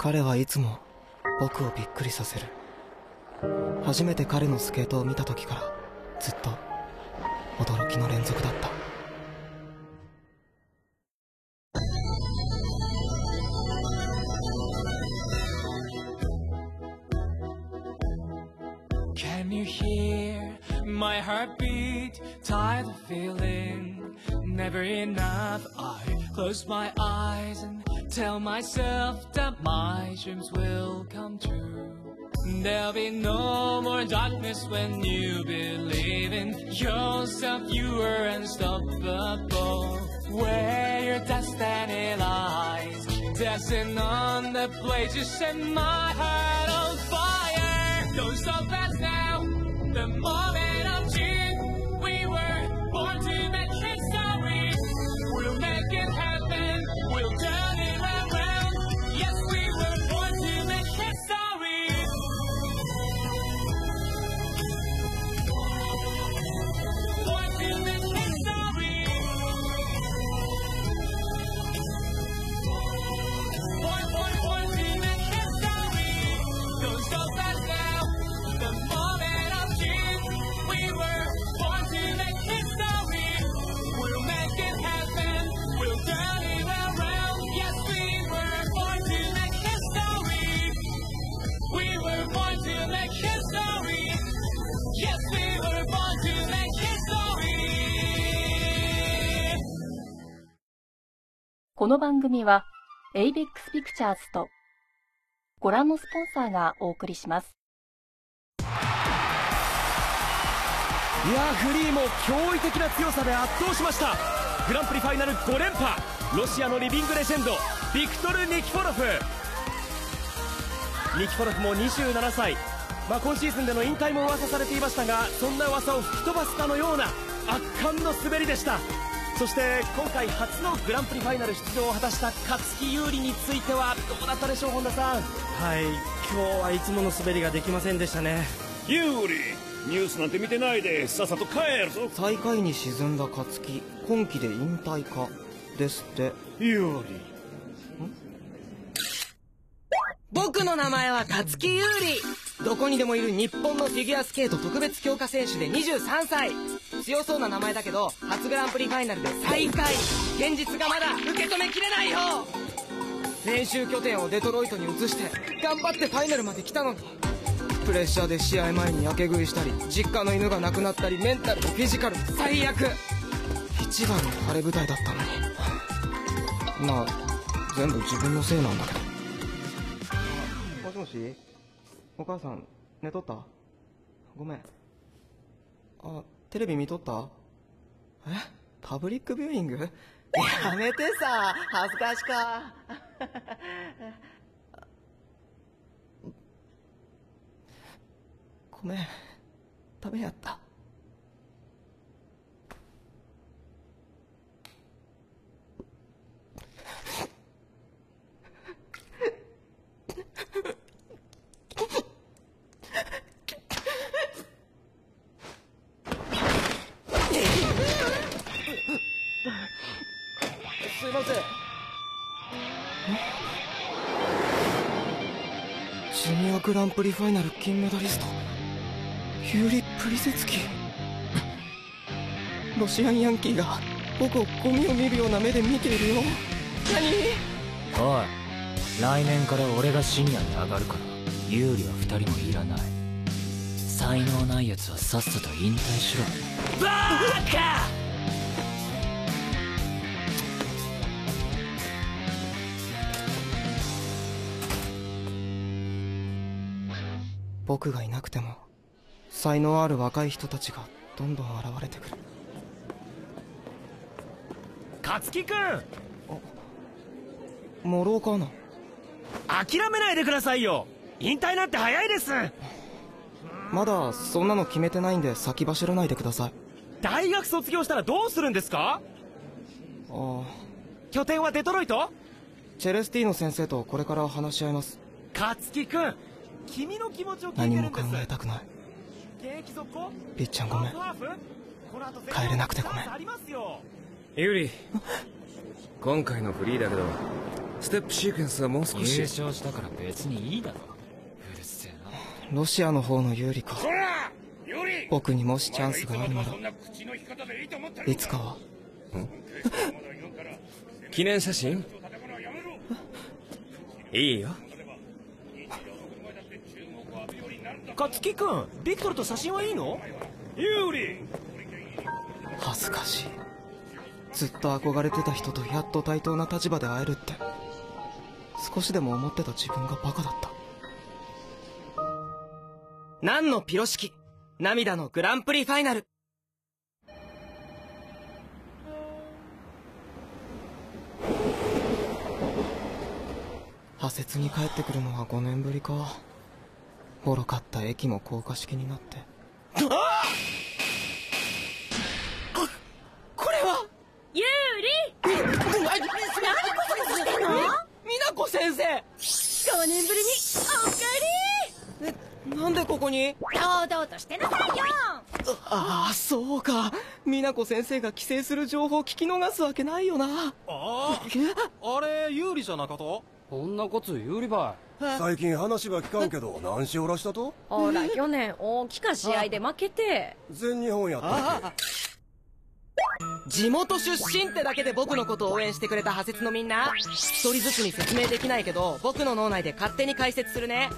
彼はいつも僕をびっくりさせる。初めて彼のスケートを見た時からずっと驚きの連続だった。Dreams will come true. There'll be no more darkness when you believe in yourself. You are unstoppable. Where your destiny lies, dancing on the blaze, you set my heart on fire. Don't stop us now. The moment of この番組は ABEX ピクチャーズとご覧のスポンサーがお送りします。いやフリーも驚異的な強さで圧倒しました。グランプリファイナル5連覇。ロシアのリビングレジェンドビクトル・ニキフォロフ。ニキフォロフも27歳、まあ、今シーズンでの引退も噂されていましたがそんな噂を吹き飛ばすかのような圧巻の滑りでした。そして今回初のグランプリファイナル出場を果たした勝木優里についてはどうだったでしょう本田さん？はい今日はいつもの滑りができませんでしたね。ユーリニュースなんて見てないでさっさと帰るぞ。最下位に沈んだ勝木今季で引退かですって。ユーリ僕の名前は勝木優里どこにでもいる日本のフィギュアスケート特別強化選手で23歳。強そうな名前だけど初グランプリファイナルで最下位。現実がまだ受け止めきれないよ。練習拠点をデトロイトに移して頑張ってファイナルまで来たのにプレッシャーで試合前にやけ食いしたり実家の犬が亡くなったりメンタルとフィジカルも最悪。一番の晴れ舞台だったのに。まあ全部自分のせいなんだけど。もしもし？お母さん寝とった？ごめん。あテレビ見とった？え？パブリックビューイング？やめてさ恥ずかしか。ごめん。ダメやったグランプリファイナル金メダリスト。ユーリ・プリセツキ。ロシアンヤンキーが僕をゴミを見るような目で見ているよ。何？おい来年から俺がシニアに上がるから有利は二人もいらない。才能ない奴はさっさと引退しろ。バーカ僕がいなくても才能ある若い人たちがどんどん現れてくる。勝木くん！諸岡アナ諦めないでくださいよ！引退なんて早いです！まだそんなの決めてないんで先走らないでください。大学卒業したらどうするんですか？ああ。拠点はデトロイト？チェレスティーノ先生とこれから話し合います。勝木くん君の気持ちを聞いて何も考るんです。えたくない。現役続行？りっちゃんごめん。ハーフハーフ？この後帰れなくてごめん。ユリ今回のフリーだけどステップシークエンスはもう少し。優勝したから別にいいだろ。うるせえな。ロシアの方の有利かそらユーリ。僕にもしチャンスがあるならそんな口の利き方でいいと思ってるいつかは。記念写真？いいよ勝木君ビクトルと写真はいいの？ユーリ。恥ずかしい。ずっと憧れてた人とやっと対等な立場で会えるって。少しでも思ってた自分がバカだった。何のピロ式涙のグランプリファイナル。派切に帰ってくるのは5年ぶりかボロかった駅も高架式になって。これは？ユーリ！何これ？してんの美奈子先生！5年ぶりにおかえ？なんでここに？堂々としてなさいよ！ああそうか。美奈子先生が帰省する情報聞き逃すわけないよな。ああ。あれ有利じゃなかったこんなこと有利ば最近話は聞かんけど何しおらしたと？ほら去年大きか試合で負けて。全日本やったっ地元出身ってだけで僕のことを応援してくれた派説のみんな。一人ずつに説明できないけど僕の脳内で勝手に解説するね。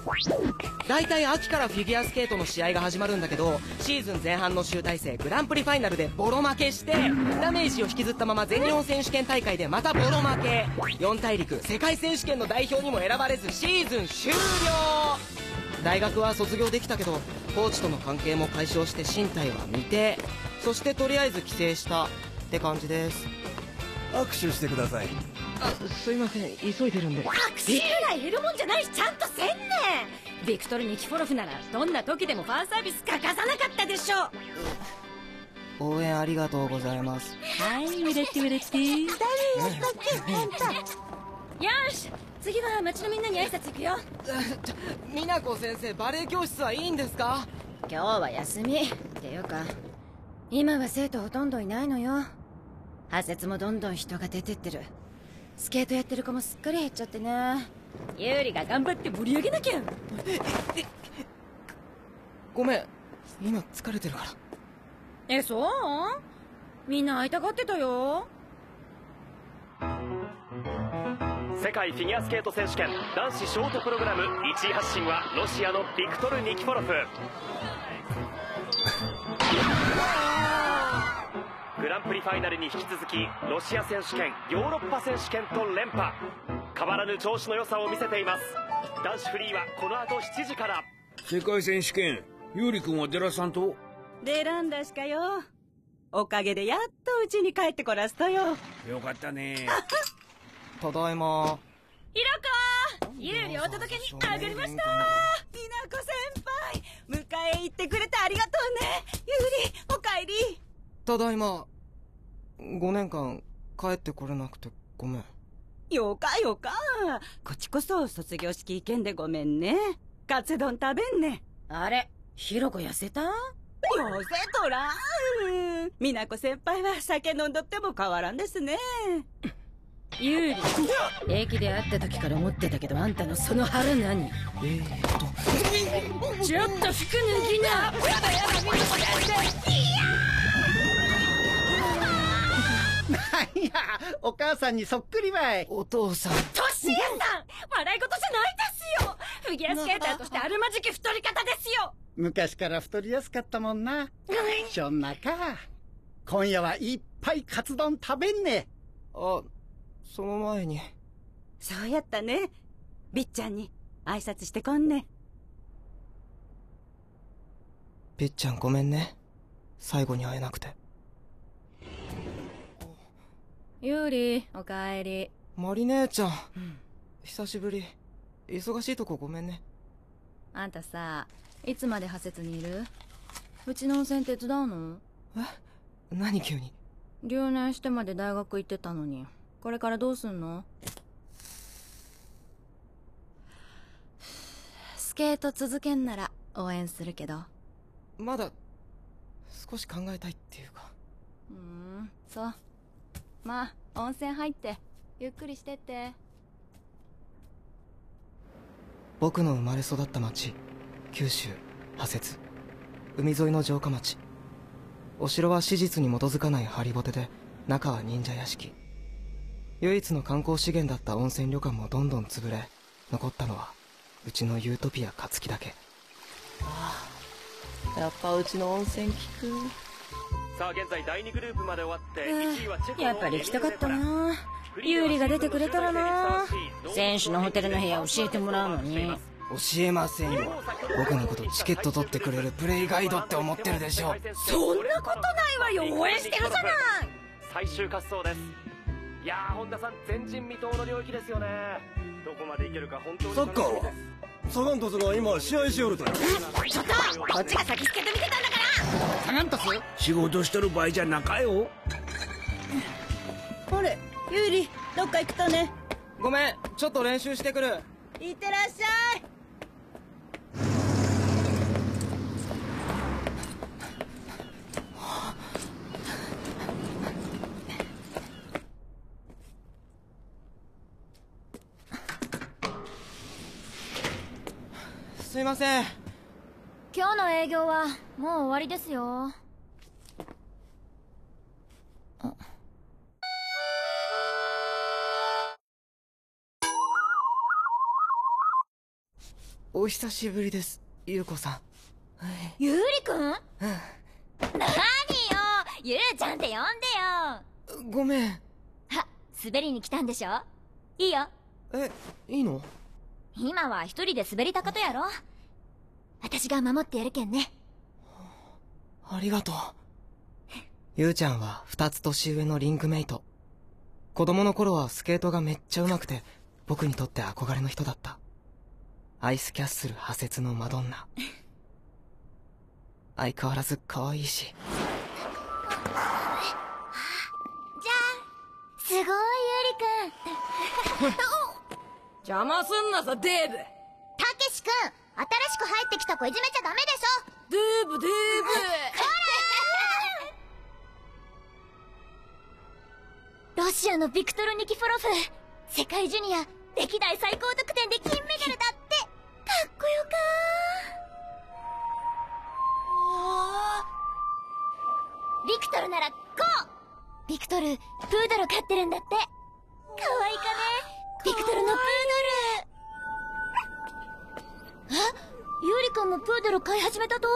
大体秋からフィギュアスケートの試合が始まるんだけどシーズン前半の集大成グランプリファイナルでボロ負けしてダメージを引きずったまま全日本選手権大会でまたボロ負け。4大陸世界選手権の代表にも選ばれずシーズン終了。大学は卒業できたけどコーチとの関係も解消して身体は未定。そしてとりあえず帰省したって感じです。握手してください。あすいません。急いでるんで。握手ぐらい減るもんじゃないしちゃんとせんねビクトル・ニキフォロフならどんな時でもファンサービス欠かさなかったでしょ応援ありがとうございます。はい売れて売れてよし次は町のみんなに挨拶行くよ美奈子先生バレエ教室はいいんですか今日は休みっていうか今は生徒ほとんどいないのよ。派説もどんどん人が出てってる。スケートやってる子もすっかり減っちゃってね。ユーリが頑張って盛り上げなきゃ。ごめん。今疲れてるから。えそう？みんな会いたがってたよ。世界フィギュアスケート選手権男子ショートプログラム1位発進はロシアのビクトル・ニキフォロフグランプリファイナルに引き続きロシア選手権ヨーロッパ選手権と連覇。変わらぬ調子の良さを見せています。男子フリーはこの後7時から。世界選手権ユーリ君はデラさんと？出らんだしかよ。おかげでやっとうちに帰ってこらすとよ。よかったね。ただいま。ひろこユーリお届けに上がりました。美奈子先輩迎え行ってくれてありがとうね。ユーリおかえりただいま5年間帰ってこれなくてごめん。よかよか。こっちこそ卒業式行けんでごめんね。カツ丼食べんね。あれひろこ痩せた？痩せとらん美奈子先輩は酒飲んどっても変わらんですね。ユーリ駅で会った時から思ってたけどあんたのその腹何？えー、っと。ちょっと服脱ぎな。やだやだみんなこいやお母さんにそっくりばい。お父さん。トシエさん笑い事じゃないですよ。フィギュアスケーターとしてあるまじき太り方ですよ。昔から太りやすかったもんな。そんなか。今夜はいっぱいカツ丼食べんね。あその前に。そうやったね。びっちゃんに挨拶してこんね。びっちゃんごめんね。最後に会えなくてユーリおかえり。マリ姉ちゃん、うん、久しぶり。忙しいとこごめんね。あんたさいつまで派説にいる？うちの温泉手伝うの？え？何急に？留年してまで大学行ってたのに。これからどうすんの？スケート続けんなら応援するけど。まだ少し考えたいっていうか。ふんそうまあ温泉入ってゆっくりしてって。僕の生まれ育った町九州派設海沿いの城下町。お城は史実に基づかないハリボテで中は忍者屋敷。唯一の観光資源だった温泉旅館もどんどん潰れ残ったのはうちのユートピア勝木だけ。やっぱうちの温泉効くさあ現在第2グループまで終わって1位はチェコのやっぱり行きたかったな。ユーリが出てくれたらな。選手のホテルの部屋教えてもらうのに。教えませんよ。僕のことチケット取ってくれるプレイガイドって思ってるでしょそんなことないわよ。応援してるじゃない。最終滑走です。いやー本田さん前人未到の領域ですよね。どこまでいけるか本当にサッカーはサガントスが今試合しよるとよ。ちょっとこっちが先つけて見てたんだから。サガントス仕事してる場合じゃなかよ。あれユーリどっか行くとね。ごめんちょっと練習してくる。いってらっしゃいいません。今日の営業はもう終わりですよ。お久しぶりです優子さん。ゆうりくん？何よ？ゆうちゃんって呼んでよ。ごめん。あ滑りに来たんでしょ？いいよ。えいいの？今は一人で滑りたことやろ私が守ってやるけんね。ありがとう。ゆうちゃんは二つ年上のリンクメイト。子供の頃はスケートがめっちゃ上手くて僕にとって憧れの人だった。アイスキャッスル派設のマドンナ。相変わらず可愛いし。じゃあすごいゆうりくん。邪魔すんなさデーブ。たけしくん新しく入ってきた子いじめちゃダメでしょ。デーブデーロシアのビクトル・ニキフォロフ。世界ジュニア歴代最高得点で金メダルだって。かっこよかビクトルなら GO! ビクトルプードル飼ってるんだって。かわいいかね。ビクトルのプードルあゆうりくんもプードル飼い始めたと？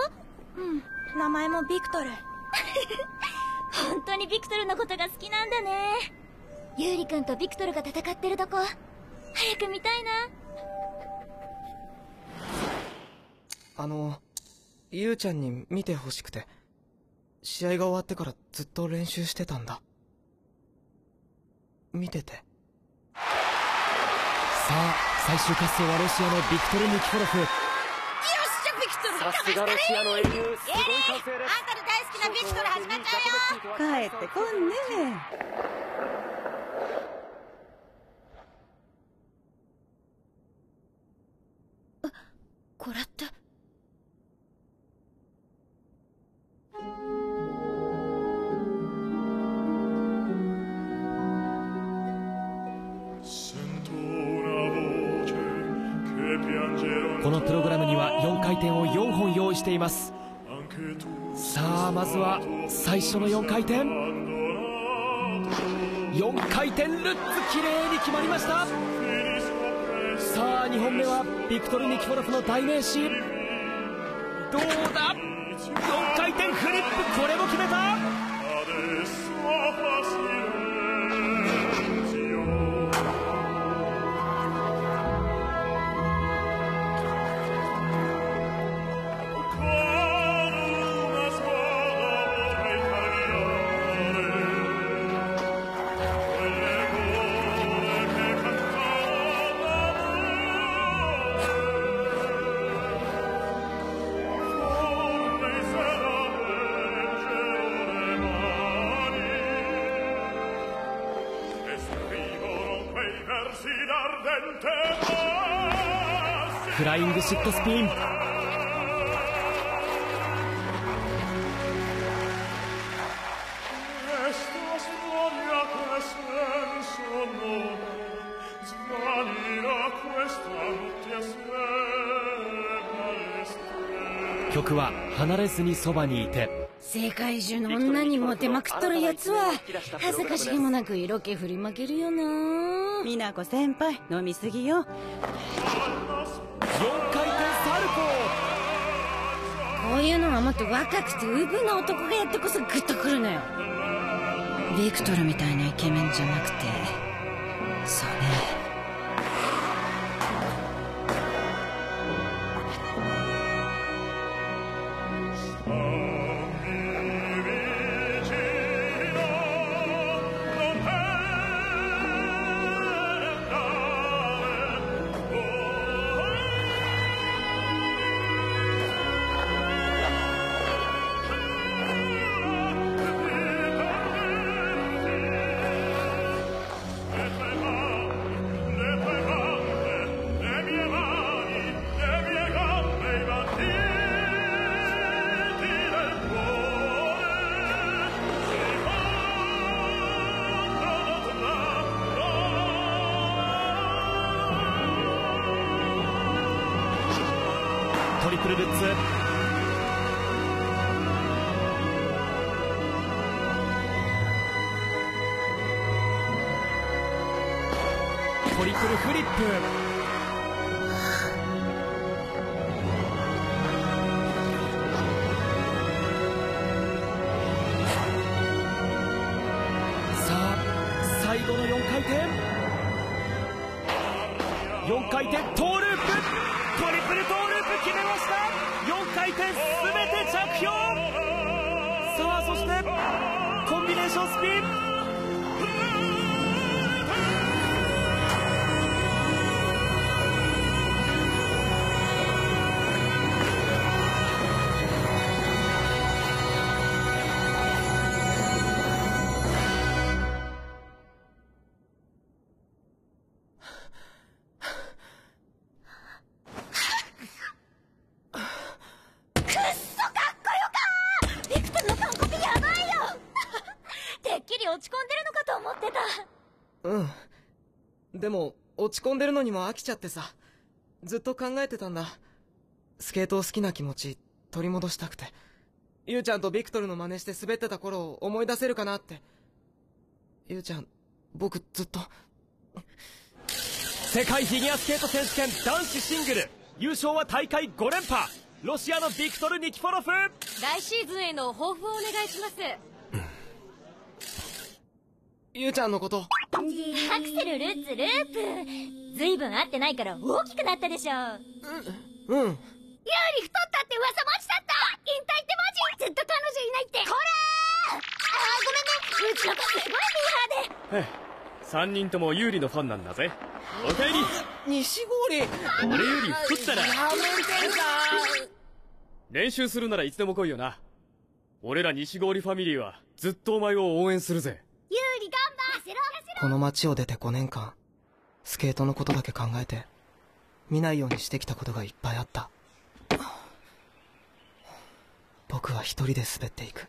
うん。名前もビクトル。本当にビクトルのことが好きなんだね。ユーリくんとビクトルが戦ってるとこ早く見たいな。あのゆうちゃんに見てほしくて試合が終わってからずっと練習してたんだ。見てて。さあ最終滑走はロシアのビクトル・ニキフォロフ。よっしゃビクトル。さすがロシアの英雄。すごい歓声ですあんたの大好きなビクトル始まっちゃうよ。帰ってこんね4回転ルッツ綺麗に決まりました。さあ2本目はビクトル・ニキフォロフの代名詞。どうだ？4回転フリップこれも決めた。フライングシットスピン。曲は「離れずにそばにいて。世界中の女にモテまくっとるやつは恥ずかしげもなく色気振りまけるよな。美奈子先輩飲みすぎよ。4回転サルコこういうのはもっと若くてウブな男がやってこそグッとくるのよ。ビクトルみたいなイケメンじゃなくてそうね。リプルルッツ。トリプルフリップ。ーションスピンでも落ち込んでるのにも飽きちゃってさ。ずっと考えてたんだ。スケートを好きな気持ち取り戻したくて。ゆうちゃんとビクトルの真似して滑ってた頃を思い出せるかなって。ゆうちゃん僕ずっと。世界フィギュアスケート選手権男子シングル。優勝は大会5連覇。ロシアのビクトル・ニキフォロフ来シーズンへの抱負をお願いしますゆうちゃんのこと。アクセルルッツループ。ずいぶん会ってないから大きくなったでしょう。ん。ユーリ太ったって噂マジだった。引退ってマジ？ずっと彼女いないって。こらー！あーごめんね。うちの子すごいミーハーで。へ3人とも有利のファンなんだぜ。おかえり西郡。俺より太ったなやめてさ練習するならいつでも来いよな。俺ら西郡ファミリーはずっとお前を応援するぜこの街を出て5年間スケートのことだけ考えて見ないようにしてきたことがいっぱいあった。僕は一人で滑っていく。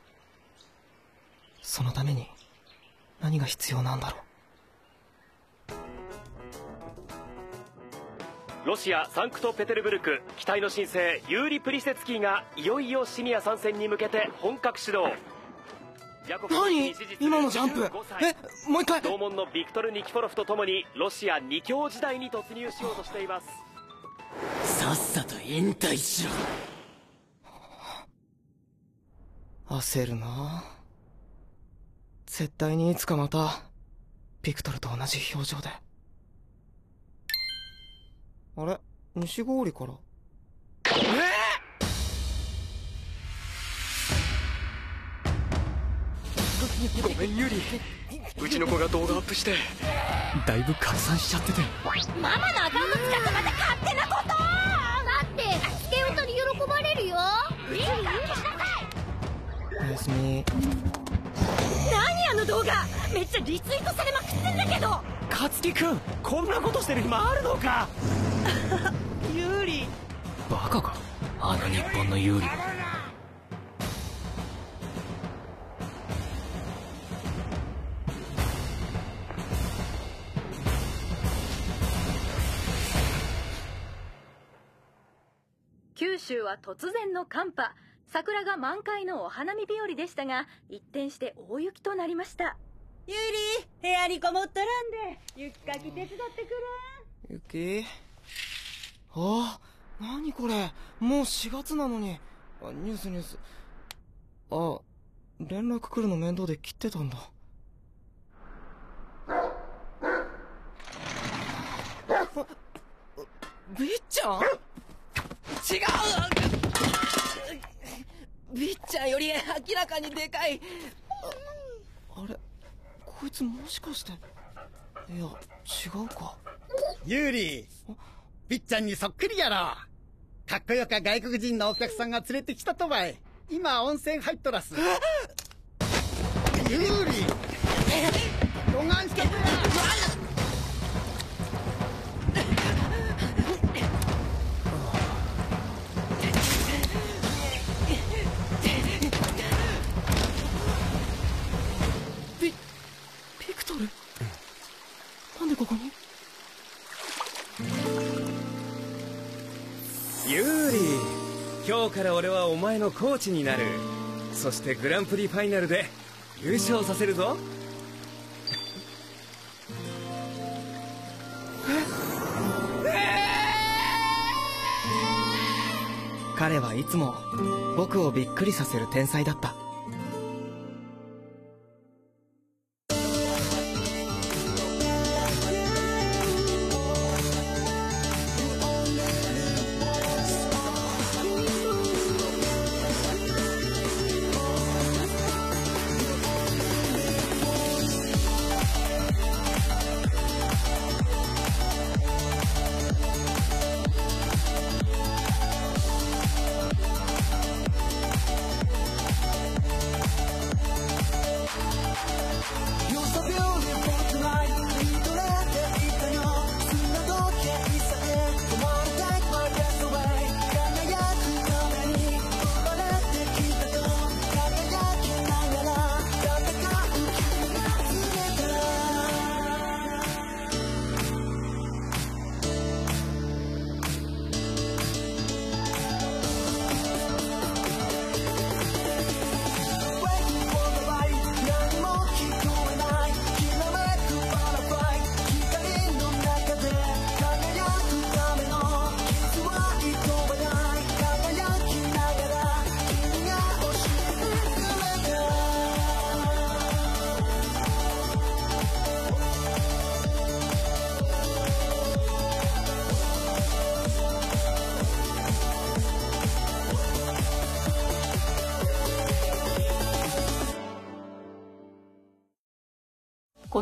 そのために何が必要なんだろう。ロシア・サンクトペテルブルク期待の新星ユーリ・プリセツキーがいよいよシニア参戦に向けて本格始動。何？今のジャンプ。えもう一回。同門のビクトル・ニキフォロフと共にロシア二強時代に突入しようとしています。さっさと引退しろ。焦るな。絶対にいつかまたビクトルと同じ表情で。あれ？西郡から？ごめんユリ。うちの子が動画アップして。だいぶ拡散しちゃってて。ママのアカウント使ってまた勝手なこと。待ってスケオトに喜ばれるよ。いいから消しなさいおやすみ。何あの動画。めっちゃリツイートされまくってんだけど。勝木くんこんなことしてる暇あるのか。ユーリ。バカか。あの日本の有利九州は突然の寒波。桜が満開のお花見日和でしたが一転して大雪となりました。ユーリ部屋にこもっとらんで。雪かき手伝ってくれ。雪あ何これ。もう4月なのに。あニュースニュース。あ連絡来るの面倒で切ってたんだ。ビッちゃん違う。ビッちゃんより明らかにでかい。ああれ？こいつもしかして。いや違うか。ユーリビッちゃんにそっくりやろ。かっこよか外国人のお客さんが連れてきたとばい今温泉入っとらす。ユーリから俺はお前のコーチになる。そしてグランプリファイナルで優勝させるぞ。彼はいつも僕をびっくりさせる天才だった。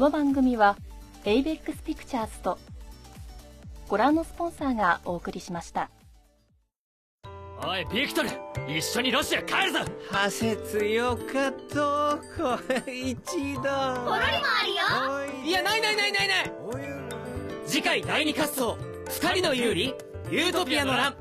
の番組は ABEX ピクチャーズとご覧のスポンサーがお送りしました。おいビクトル一緒にロシア帰るぞ！ハセツよかとこ一度。ポロリもあるよ。いやないないないないない。次回第2滑走二人の有利ユートピアの乱